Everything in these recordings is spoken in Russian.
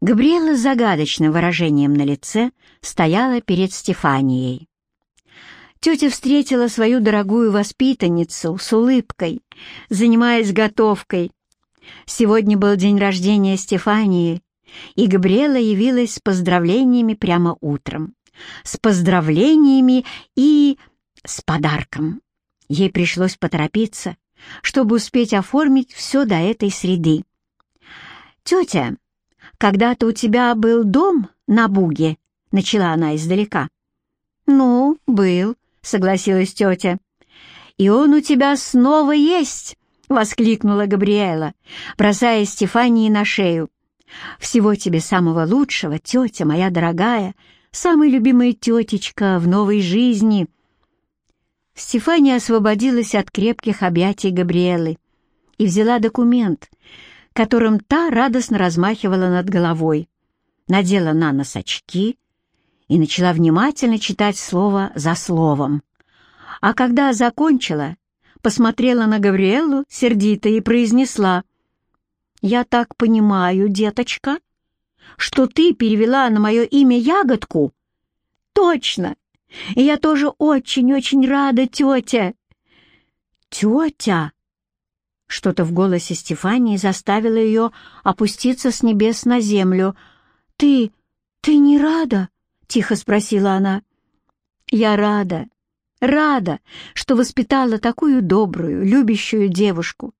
Габриэла с загадочным выражением на лице стояла перед Стефанией. Тетя встретила свою дорогую воспитанницу с улыбкой, занимаясь готовкой. Сегодня был день рождения Стефании, и Габриэла явилась с поздравлениями прямо утром. С поздравлениями и с подарком. Ей пришлось поторопиться, чтобы успеть оформить все до этой среды. «Тетя, когда-то у тебя был дом на Буге?» — начала она издалека. «Ну, был», — согласилась тетя. «И он у тебя снова есть!» — воскликнула Габриэла, бросая Стефании на шею. «Всего тебе самого лучшего, тетя моя дорогая, самая любимая тетечка в новой жизни!» Стефания освободилась от крепких объятий Габриэлы и взяла документ, которым та радостно размахивала над головой, надела на нос очки и начала внимательно читать слово за словом. А когда закончила, посмотрела на Гавриэлу сердито и произнесла, «Я так понимаю, деточка, что ты перевела на мое имя ягодку?» «Точно! И я тоже очень-очень рада, тетя!» «Тетя!» Что-то в голосе Стефании заставило ее опуститься с небес на землю. «Ты... ты не рада?» — тихо спросила она. «Я рада, рада, что воспитала такую добрую, любящую девушку.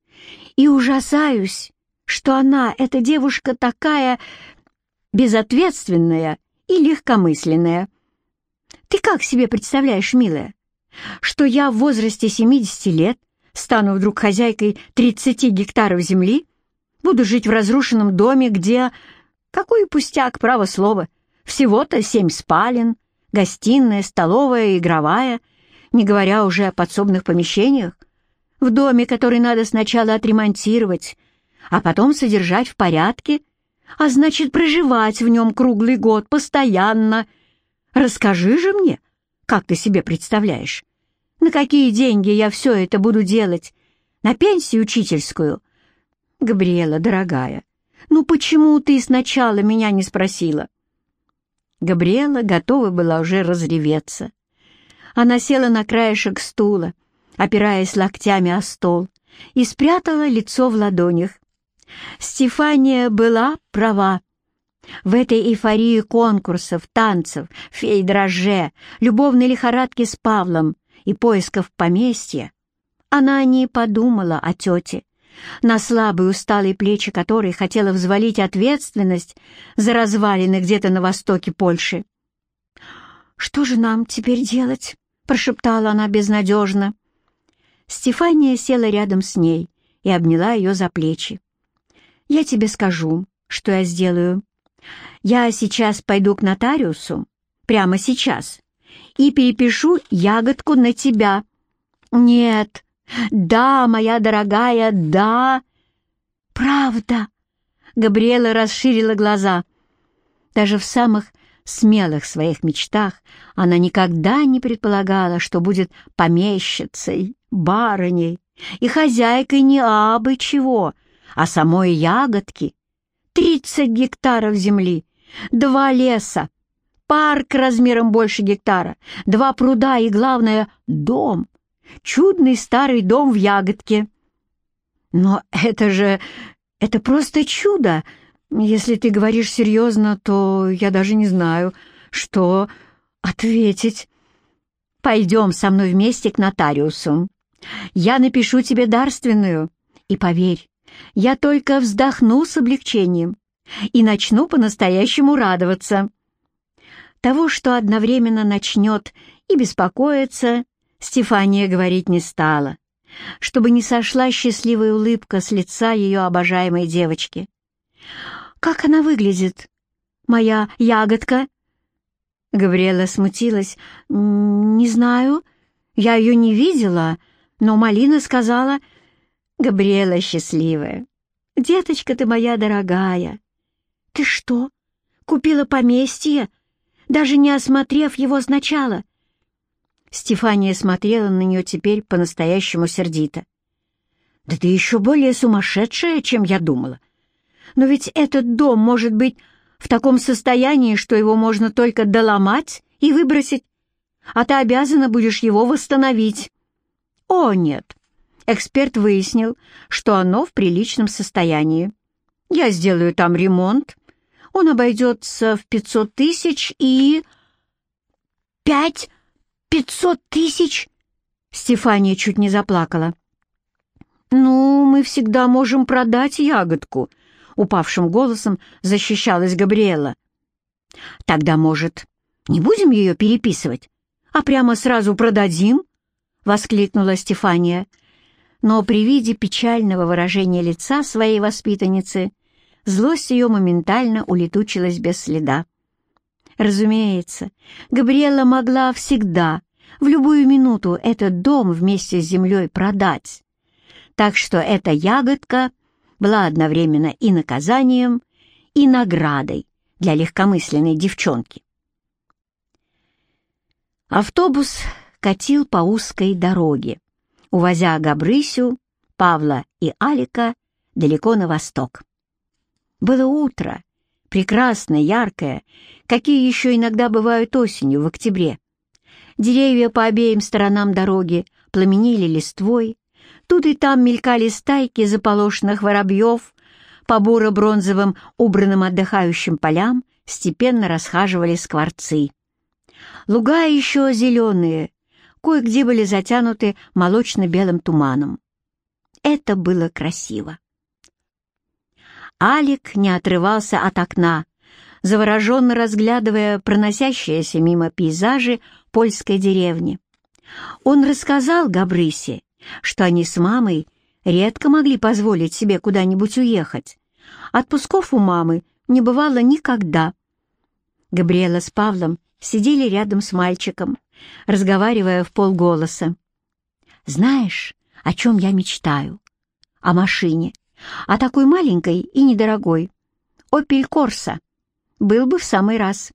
И ужасаюсь, что она, эта девушка, такая безответственная и легкомысленная. Ты как себе представляешь, милая, что я в возрасте 70 лет стану вдруг хозяйкой 30 гектаров земли, буду жить в разрушенном доме, где... Какой пустяк, право слово. Всего-то семь спален, гостиная, столовая, игровая, не говоря уже о подсобных помещениях. В доме, который надо сначала отремонтировать, а потом содержать в порядке, а значит, проживать в нем круглый год постоянно. Расскажи же мне, как ты себе представляешь, на какие деньги я все это буду делать? На пенсию учительскую? Габриэла, дорогая, ну почему ты сначала меня не спросила? Габриэла готова была уже разреветься. Она села на краешек стула, опираясь локтями о стол, и спрятала лицо в ладонях. Стефания была права. В этой эйфории конкурсов, танцев, фей-драже, любовной лихорадки с Павлом и поисков поместья, она не подумала о тете, на слабые усталые плечи которой хотела взвалить ответственность за развалины где-то на востоке Польши. «Что же нам теперь делать?» — прошептала она безнадежно. Стефания села рядом с ней и обняла ее за плечи. «Я тебе скажу, что я сделаю. Я сейчас пойду к нотариусу, прямо сейчас, и перепишу ягодку на тебя». «Нет, да, моя дорогая, да». «Правда?» Габриэла расширила глаза. Даже в самых смелых своих мечтах она никогда не предполагала, что будет помещицей, барыней и хозяйкой не абы чего, а самой ягодки. Тридцать гектаров земли, два леса, парк размером больше гектара, два пруда и, главное, дом. Чудный старый дом в ягодке. Но это же... это просто чудо. Если ты говоришь серьезно, то я даже не знаю, что ответить. Пойдем со мной вместе к нотариусу. Я напишу тебе дарственную. И поверь, я только вздохну с облегчением и начну по-настоящему радоваться. Того, что одновременно начнет и беспокоиться, Стефания говорить не стала, чтобы не сошла счастливая улыбка с лица ее обожаемой девочки. «Как она выглядит, моя ягодка?» Гавриэла смутилась. «Не знаю, я ее не видела, но Малина сказала...» «Габриэла счастливая. Деточка ты моя дорогая. Ты что, купила поместье?» Даже не осмотрев его сначала. Стефания смотрела на нее теперь по-настоящему сердито. «Да ты еще более сумасшедшая, чем я думала. Но ведь этот дом может быть в таком состоянии, что его можно только доломать и выбросить, а ты обязана будешь его восстановить. О, нет. Эксперт выяснил, что оно в приличном состоянии. Я сделаю там ремонт. Он обойдется в пятьсот тысяч и... Пять? Пятьсот тысяч? Стефания чуть не заплакала. «Ну, мы всегда можем продать ягодку», — упавшим голосом защищалась Габриэла. «Тогда, может, не будем ее переписывать, а прямо сразу продадим?» — воскликнула Стефания. Но при виде печального выражения лица своей воспитанницы злость ее моментально улетучилась без следа. Разумеется, Габриэла могла всегда, в любую минуту, этот дом вместе с землей продать так что эта ягодка была одновременно и наказанием, и наградой для легкомысленной девчонки. Автобус катил по узкой дороге, увозя Габрысю, Павла и Алика далеко на восток. Было утро, прекрасное, яркое, какие еще иногда бывают осенью в октябре. Деревья по обеим сторонам дороги пламенили листвой, Тут и там мелькали стайки заполошенных воробьев, по буро-бронзовым убранным отдыхающим полям степенно расхаживали скворцы. Луга еще зеленые, кое-где были затянуты молочно-белым туманом. Это было красиво. Алик не отрывался от окна, завороженно разглядывая проносящиеся мимо пейзажи польской деревни. Он рассказал Габрысе, что они с мамой редко могли позволить себе куда-нибудь уехать. Отпусков у мамы не бывало никогда. Габриэла с Павлом сидели рядом с мальчиком, разговаривая в полголоса. «Знаешь, о чем я мечтаю? О машине. О такой маленькой и недорогой. «Опель Корса». Был бы в самый раз.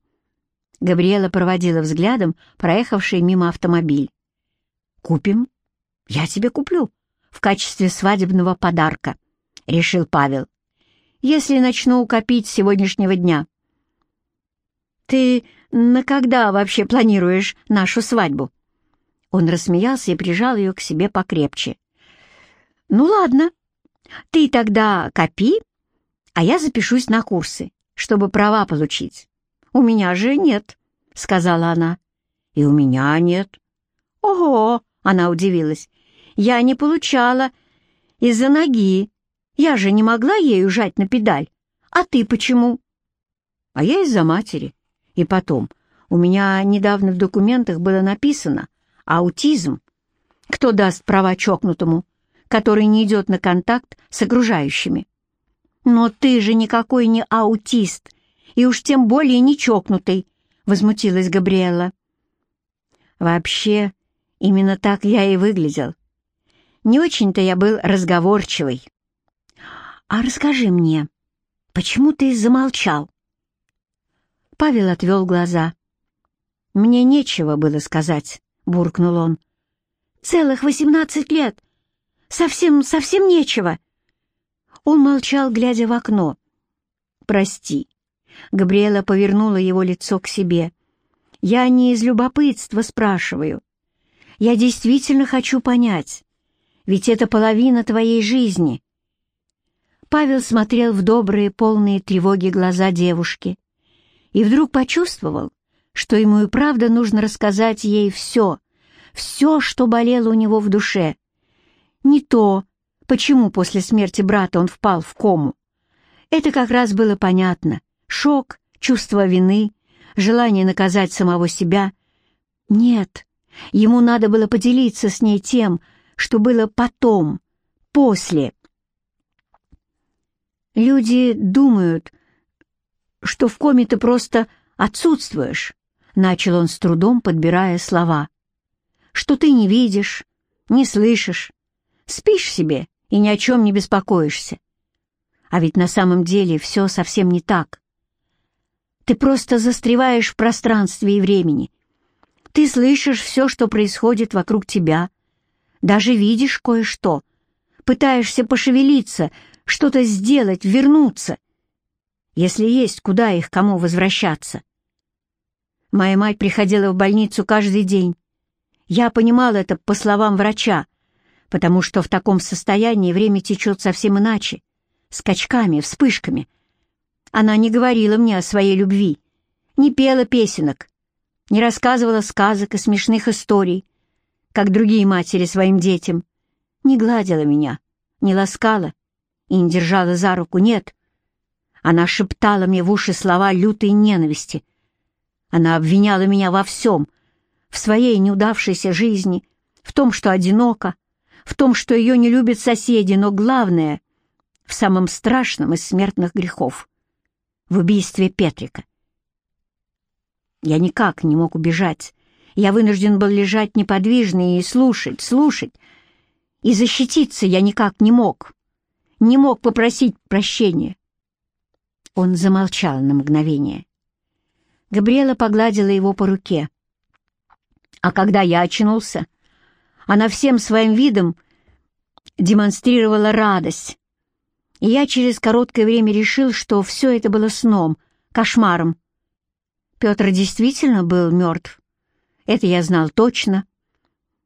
Габриэла проводила взглядом проехавший мимо автомобиль. «Купим?» «Я тебе куплю в качестве свадебного подарка», — решил Павел, «если начну копить сегодняшнего дня». «Ты на когда вообще планируешь нашу свадьбу?» Он рассмеялся и прижал ее к себе покрепче. «Ну ладно, ты тогда копи, а я запишусь на курсы, чтобы права получить. У меня же нет», — сказала она. «И у меня нет». «Ого!» — она удивилась. Я не получала из-за ноги. Я же не могла ею жать на педаль. А ты почему? А я из-за матери. И потом, у меня недавно в документах было написано «аутизм». Кто даст права чокнутому, который не идет на контакт с окружающими? Но ты же никакой не аутист, и уж тем более не чокнутый, — возмутилась Габриэла. Вообще, именно так я и выглядел, не очень-то я был разговорчивый. «А расскажи мне, почему ты замолчал?» Павел отвел глаза. «Мне нечего было сказать», — буркнул он. «Целых восемнадцать лет! Совсем, совсем нечего!» Он молчал, глядя в окно. «Прости». Габриэла повернула его лицо к себе. «Я не из любопытства спрашиваю. Я действительно хочу понять, ведь это половина твоей жизни». Павел смотрел в добрые, полные тревоги глаза девушки и вдруг почувствовал, что ему и правда нужно рассказать ей все, все, что болело у него в душе. Не то, почему после смерти брата он впал в кому. Это как раз было понятно. Шок, чувство вины, желание наказать самого себя. Нет, ему надо было поделиться с ней тем, что было потом, после. Люди думают, что в коме ты просто отсутствуешь, начал он с трудом, подбирая слова, что ты не видишь, не слышишь, спишь себе и ни о чем не беспокоишься. А ведь на самом деле все совсем не так. Ты просто застреваешь в пространстве и времени. Ты слышишь все, что происходит вокруг тебя, даже видишь кое-что, пытаешься пошевелиться, что-то сделать, вернуться. Если есть, куда их кому возвращаться? Моя мать приходила в больницу каждый день. Я понимал это по словам врача, потому что в таком состоянии время течет совсем иначе, скачками, вспышками. Она не говорила мне о своей любви, не пела песенок, не рассказывала сказок и смешных историй, как другие матери своим детям, не гладила меня, не ласкала и не держала за руку, нет. Она шептала мне в уши слова лютой ненависти. Она обвиняла меня во всем, в своей неудавшейся жизни, в том, что одиноко, в том, что ее не любят соседи, но главное — в самом страшном из смертных грехов — в убийстве Петрика. Я никак не мог убежать. Я вынужден был лежать неподвижно и слушать, слушать. И защититься я никак не мог. Не мог попросить прощения. Он замолчал на мгновение. Габриэла погладила его по руке. А когда я очнулся, она всем своим видом демонстрировала радость. И я через короткое время решил, что все это было сном, кошмаром. Петр действительно был мертв. Это я знал точно.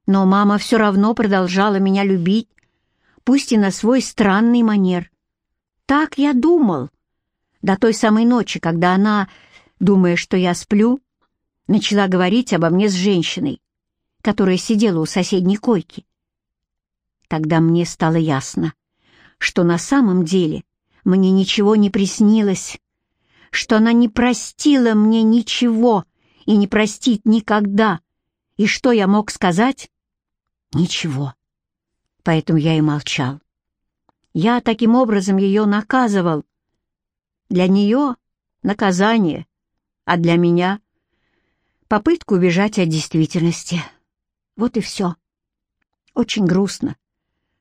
Но мама все равно продолжала меня любить, пусть и на свой странный манер. Так я думал. До той самой ночи, когда она, думая, что я сплю, начала говорить обо мне с женщиной, которая сидела у соседней койки. Тогда мне стало ясно, что на самом деле мне ничего не приснилось, что она не простила мне ничего и не простит никогда. И что я мог сказать? Ничего. Поэтому я и молчал. Я таким образом ее наказывал. Для нее наказание, а для меня попытка убежать от действительности. Вот и все. Очень грустно,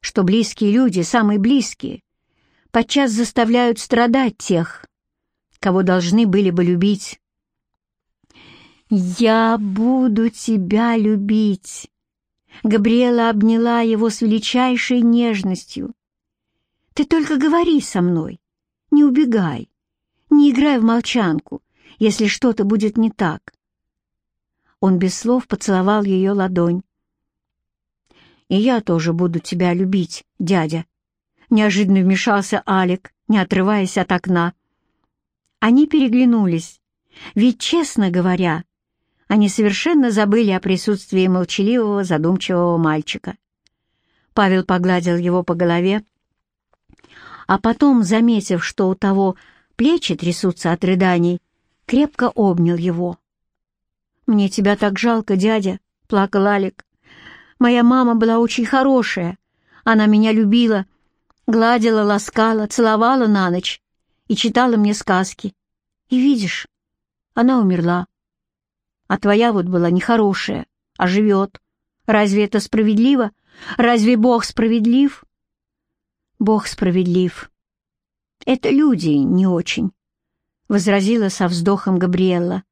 что близкие люди, самые близкие, подчас заставляют страдать тех, кого должны были бы любить. «Я буду тебя любить!» Габриэла обняла его с величайшей нежностью. «Ты только говори со мной, не убегай, не играй в молчанку, если что-то будет не так». Он без слов поцеловал ее ладонь. «И я тоже буду тебя любить, дядя», — неожиданно вмешался Алик, не отрываясь от окна. Они переглянулись, ведь, честно говоря, они совершенно забыли о присутствии молчаливого, задумчивого мальчика. Павел погладил его по голове, а потом, заметив, что у того плечи трясутся от рыданий, крепко обнял его. «Мне тебя так жалко, дядя», — плакал Алик. «Моя мама была очень хорошая. Она меня любила, гладила, ласкала, целовала на ночь и читала мне сказки. И видишь, она умерла. А твоя вот была нехорошая, а живет. Разве это справедливо? Разве Бог справедлив? Бог справедлив. Это люди не очень, — возразила со вздохом Габриэлла.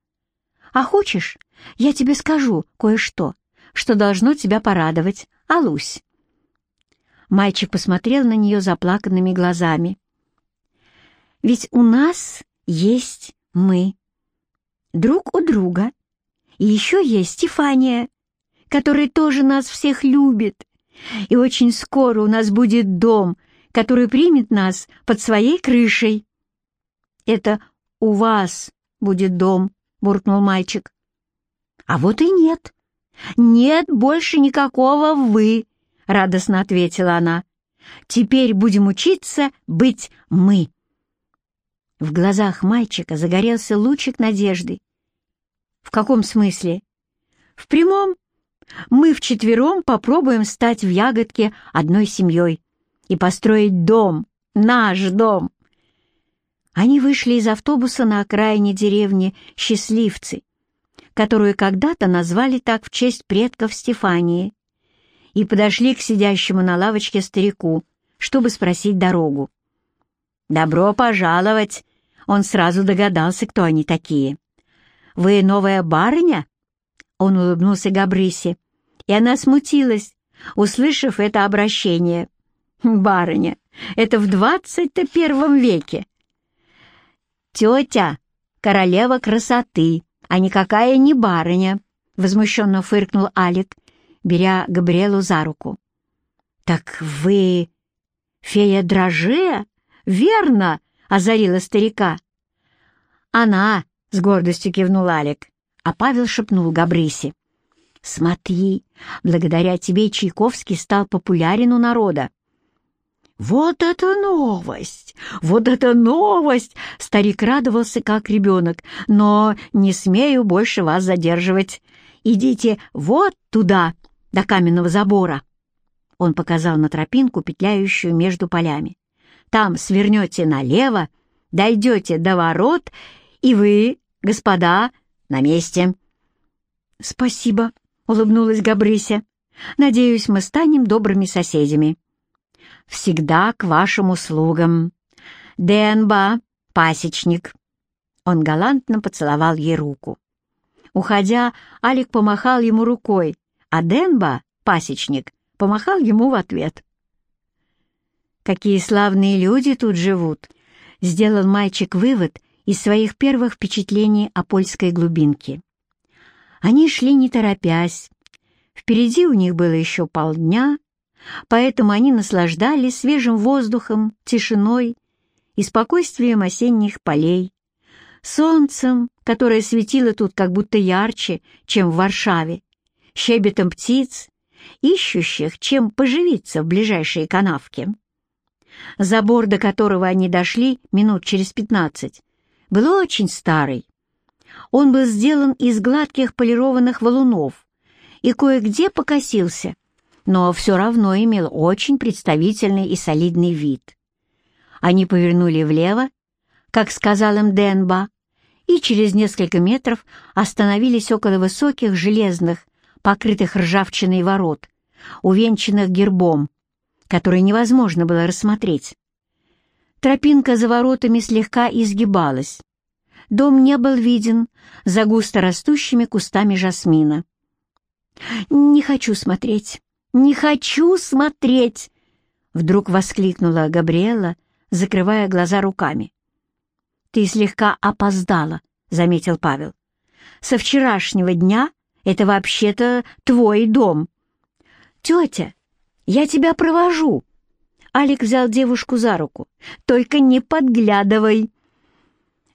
А хочешь, я тебе скажу кое-что, что должно тебя порадовать, Алусь? Мальчик посмотрел на нее заплаканными глазами. «Ведь у нас есть мы, друг у друга, и еще есть Стефания, которая тоже нас всех любит. И очень скоро у нас будет дом, который примет нас под своей крышей». «Это у вас будет дом», — буркнул мальчик. «А вот и нет. Нет больше никакого «вы», — радостно ответила она. «Теперь будем учиться быть мы». В глазах мальчика загорелся лучик надежды. «В каком смысле?» «В прямом. Мы вчетвером попробуем стать в ягодке одной семьей и построить дом, наш дом». Они вышли из автобуса на окраине деревни Счастливцы, которую когда-то назвали так в честь предков Стефании, и подошли к сидящему на лавочке старику, чтобы спросить дорогу. «Добро пожаловать!» Он сразу догадался, кто они такие. «Вы новая барыня?» Он улыбнулся Габрисе, и она смутилась, услышав это обращение. «Барыня, это в двадцать-то первом веке!» тетя — королева красоты, а никакая не барыня», — возмущенно фыркнул Алик, беря Габриэлу за руку. «Так вы фея Дроже? Верно!» — озарила старика. «Она!» — с гордостью кивнул Алик, а Павел шепнул Габрисе. «Смотри, благодаря тебе Чайковский стал популярен у народа». «Вот это новость! Вот это новость!» Старик радовался, как ребенок. «Но не смею больше вас задерживать. Идите вот туда, до каменного забора». Он показал на тропинку, петляющую между полями. «Там свернете налево, дойдете до ворот, и вы, господа, на месте». «Спасибо», — улыбнулась Габрыся. «Надеюсь, мы станем добрыми соседями». «Всегда к вашим услугам. Денба, пасечник». Он галантно поцеловал ей руку. Уходя, Алик помахал ему рукой, а Денба, пасечник, помахал ему в ответ. «Какие славные люди тут живут!» — сделал мальчик вывод из своих первых впечатлений о польской глубинке. Они шли не торопясь. Впереди у них было еще полдня, поэтому они наслаждались свежим воздухом, тишиной и спокойствием осенних полей, солнцем, которое светило тут как будто ярче, чем в Варшаве, щебетом птиц, ищущих, чем поживиться в ближайшей канавке. Забор, до которого они дошли минут через пятнадцать, был очень старый. Он был сделан из гладких полированных валунов и кое-где покосился, но все равно имел очень представительный и солидный вид. Они повернули влево, как сказал им Денба, и через несколько метров остановились около высоких железных, покрытых ржавчиной ворот, увенчанных гербом, который невозможно было рассмотреть. Тропинка за воротами слегка изгибалась. Дом не был виден за густо растущими кустами жасмина. «Не хочу смотреть! Не хочу смотреть!» Вдруг воскликнула Габриэла, закрывая глаза руками. «Ты слегка опоздала», — заметил Павел. «Со вчерашнего дня это вообще-то твой дом». «Тетя, я тебя провожу!» Алик взял девушку за руку. «Только не подглядывай!»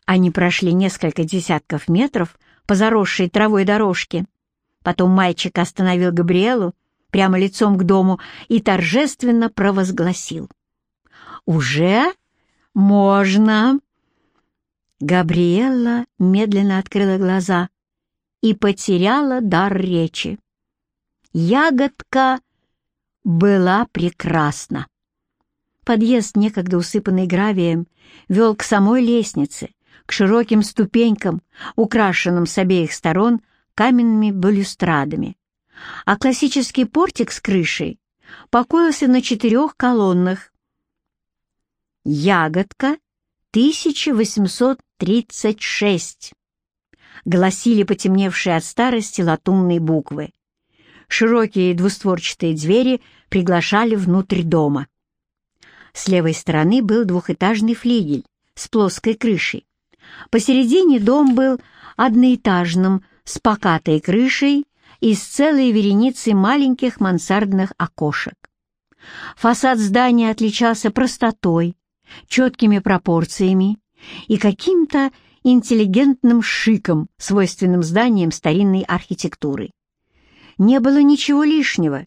Они прошли несколько десятков метров по заросшей травой дорожке. Потом мальчик остановил Габриэлу прямо лицом к дому и торжественно провозгласил. «Уже можно!» Габриэла медленно открыла глаза и потеряла дар речи. Ягодка была прекрасна. Подъезд, некогда усыпанный гравием, вел к самой лестнице, к широким ступенькам, украшенным с обеих сторон каменными балюстрадами. А классический портик с крышей покоился на четырех колоннах. «Ягодка, 1836», — гласили потемневшие от старости латунные буквы. Широкие двустворчатые двери приглашали внутрь дома. С левой стороны был двухэтажный флигель с плоской крышей. Посередине дом был одноэтажным, с покатой крышей и с целой вереницей маленьких мансардных окошек. Фасад здания отличался простотой, четкими пропорциями и каким-то интеллигентным шиком, свойственным зданиям старинной архитектуры не было ничего лишнего,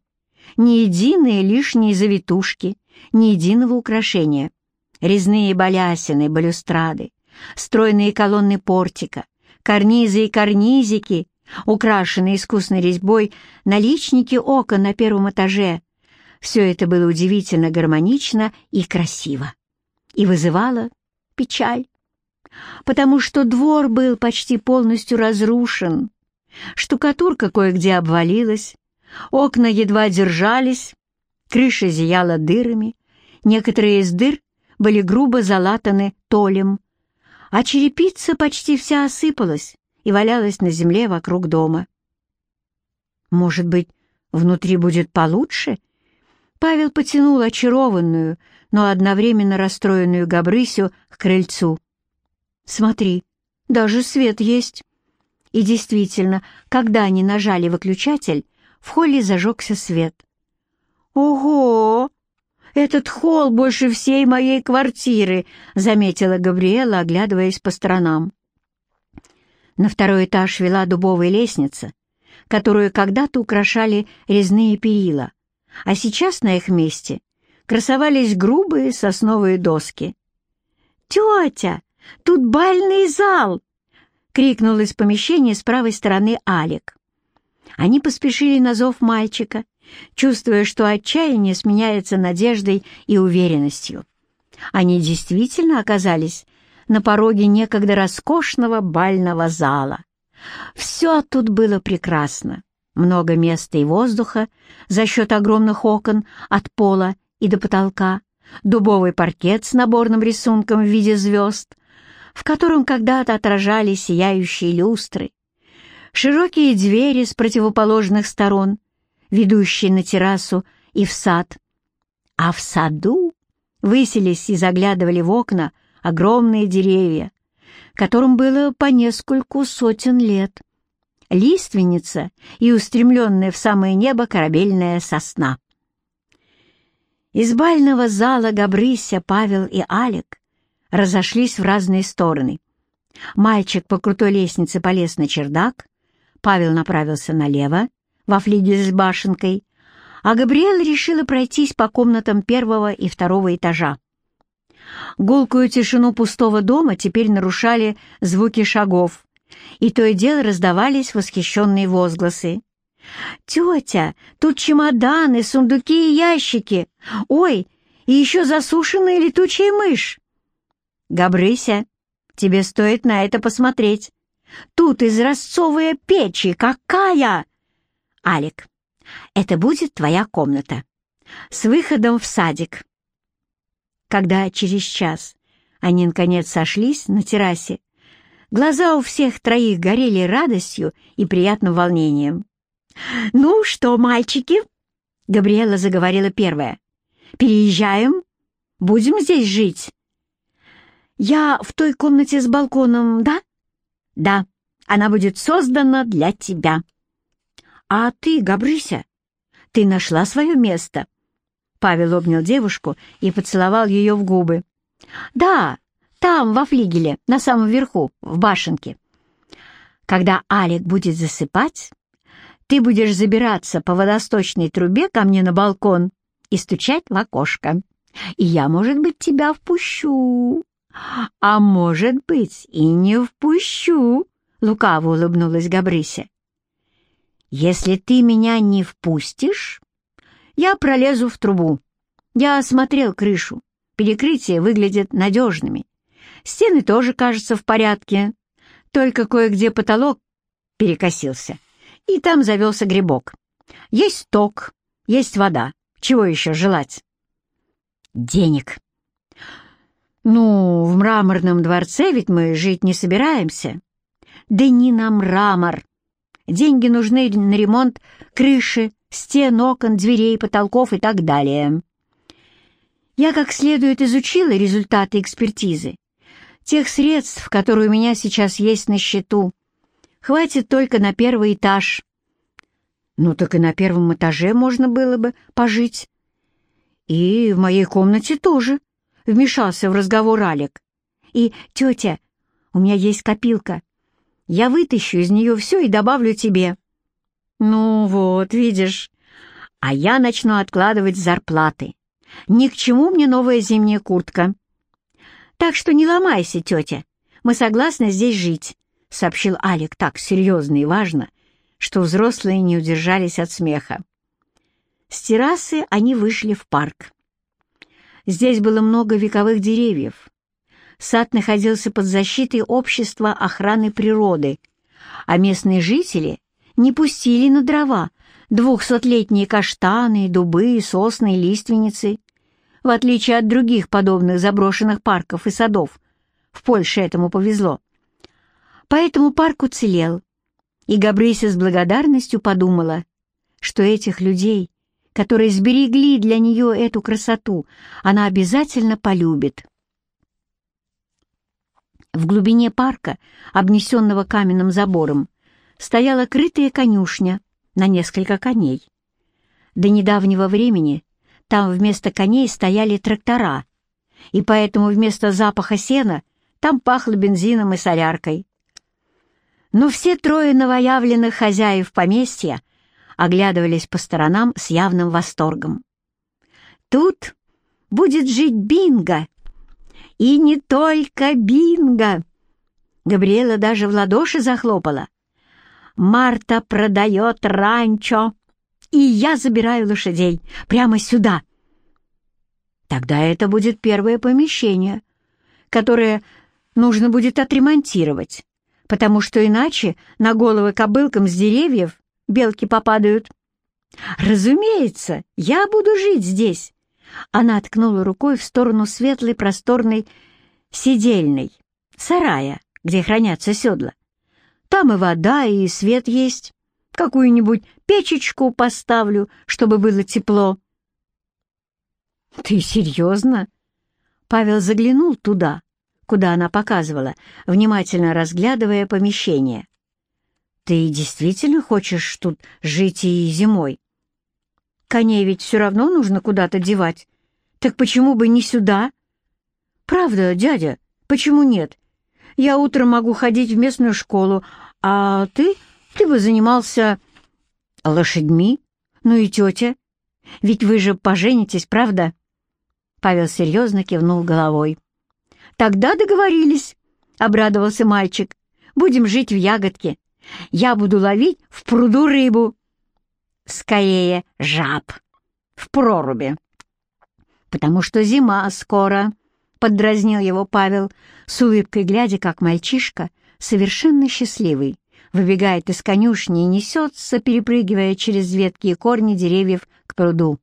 ни единой лишней завитушки, ни единого украшения. Резные балясины, балюстрады, стройные колонны портика, карнизы и карнизики, украшенные искусной резьбой, наличники окон на первом этаже. Все это было удивительно гармонично и красиво. И вызывало печаль, потому что двор был почти полностью разрушен, Штукатурка кое-где обвалилась, окна едва держались, крыша зияла дырами, некоторые из дыр были грубо залатаны толем, а черепица почти вся осыпалась и валялась на земле вокруг дома. «Может быть, внутри будет получше?» Павел потянул очарованную, но одновременно расстроенную Габрысю к крыльцу. Смотри, даже свет есть». И действительно, когда они нажали выключатель, в холле зажегся свет. «Ого! Этот холл больше всей моей квартиры», — заметила Габриэла, оглядываясь по сторонам. На второй этаж вела дубовая лестница, которую когда-то украшали резные перила, а сейчас на их месте красовались грубые сосновые доски. «Тетя, тут бальный зал!» — крикнул из помещения с правой стороны Алик. Они поспешили на зов мальчика, чувствуя, что отчаяние сменяется надеждой и уверенностью. Они действительно оказались на пороге некогда роскошного бального зала. Все тут было прекрасно. Много места и воздуха за счет огромных окон от пола и до потолка, дубовый паркет с наборным рисунком в виде звезд, в котором когда-то отражались сияющие люстры, широкие двери с противоположных сторон, ведущие на террасу и в сад. А в саду выселись и заглядывали в окна огромные деревья, которым было по нескольку сотен лет. Лиственница и устремленная в самое небо корабельная сосна. Из бального зала Габрыся, Павел и Алик разошлись в разные стороны. Мальчик по крутой лестнице полез на чердак, Павел направился налево, во флигель с башенкой, а Габриэл решила пройтись по комнатам первого и второго этажа. Гулкую тишину пустого дома теперь нарушали звуки шагов, и то и дело раздавались восхищенные возгласы. «Тетя, тут чемоданы, сундуки и ящики! Ой, и еще засушенная летучая мышь!» «Габрыся, тебе стоит на это посмотреть. Тут изразцовая печи, какая!» «Алик, это будет твоя комната. С выходом в садик». Когда через час они, наконец, сошлись на террасе, глаза у всех троих горели радостью и приятным волнением. «Ну что, мальчики?» — Габриэла заговорила первая. «Переезжаем? Будем здесь жить?» «Я в той комнате с балконом, да?» «Да, она будет создана для тебя». «А ты, Габрыся, ты нашла свое место?» Павел обнял девушку и поцеловал ее в губы. «Да, там, во флигеле, на самом верху, в башенке. Когда Алик будет засыпать, ты будешь забираться по водосточной трубе ко мне на балкон и стучать в окошко. И я, может быть, тебя впущу. А может быть, и не впущу, — лукаво улыбнулась Габрыся. «Если ты меня не впустишь, я пролезу в трубу. Я осмотрел крышу. Перекрытия выглядят надежными. Стены тоже, кажется, в порядке. Только кое-где потолок перекосился, и там завелся грибок. Есть ток, есть вода. Чего еще желать? Денег. Ну, в мраморном дворце ведь мы жить не собираемся. Да не на мрамор. Деньги нужны на ремонт крыши, стен, окон, дверей, потолков и так далее. Я как следует изучила результаты экспертизы. Тех средств, которые у меня сейчас есть на счету, хватит только на первый этаж. Ну так и на первом этаже можно было бы пожить. И в моей комнате тоже, — вмешался в разговор Алик. И, тетя, у меня есть копилка. Я вытащу из нее все и добавлю тебе». «Ну вот, видишь. А я начну откладывать зарплаты. Ни к чему мне новая зимняя куртка». «Так что не ломайся, тетя. Мы согласны здесь жить», — сообщил Алик так серьезно и важно, что взрослые не удержались от смеха. С террасы они вышли в парк. Здесь было много вековых деревьев, сад находился под защитой общества охраны природы, а местные жители не пустили на дрова двухсотлетние каштаны, дубы, сосны и лиственницы, в отличие от других подобных заброшенных парков и садов. В Польше этому повезло. Поэтому парк уцелел, и Габрыся с благодарностью подумала, что этих людей, которые сберегли для нее эту красоту, она обязательно полюбит. В глубине парка, обнесенного каменным забором, стояла крытая конюшня на несколько коней. До недавнего времени там вместо коней стояли трактора, и поэтому вместо запаха сена там пахло бензином и соляркой. Но все трое новоявленных хозяев поместья оглядывались по сторонам с явным восторгом. «Тут будет жить Бинго!» «И не только Бинго!» Габриэла даже в ладоши захлопала. «Марта продает ранчо, и я забираю лошадей прямо сюда!» Тогда это будет первое помещение, которое нужно будет отремонтировать, потому что иначе на головы кобылкам с деревьев белки попадают. «Разумеется, я буду жить здесь!» Она ткнула рукой в сторону светлой просторной сидельной, сарая, где хранятся седла. «Там и вода, и свет есть. Какую-нибудь печечку поставлю, чтобы было тепло». «Ты серьезно?» Павел заглянул туда, куда она показывала, внимательно разглядывая помещение. «Ты действительно хочешь тут жить и зимой?» «Коней ведь все равно нужно куда-то девать. Так почему бы не сюда?» «Правда, дядя, почему нет? Я утром могу ходить в местную школу, а ты, ты бы занимался лошадьми. Ну и тетя. Ведь вы же поженитесь, правда?» Павел серьезно кивнул головой. «Тогда договорились», — обрадовался мальчик. «Будем жить в ягодке. Я буду ловить в пруду рыбу. Скорее, жаб. В проруби. Потому что зима скоро», — поддразнил его Павел, с улыбкой глядя, как мальчишка, совершенно счастливый, выбегает из конюшни и несется, перепрыгивая через ветки и корни деревьев к пруду.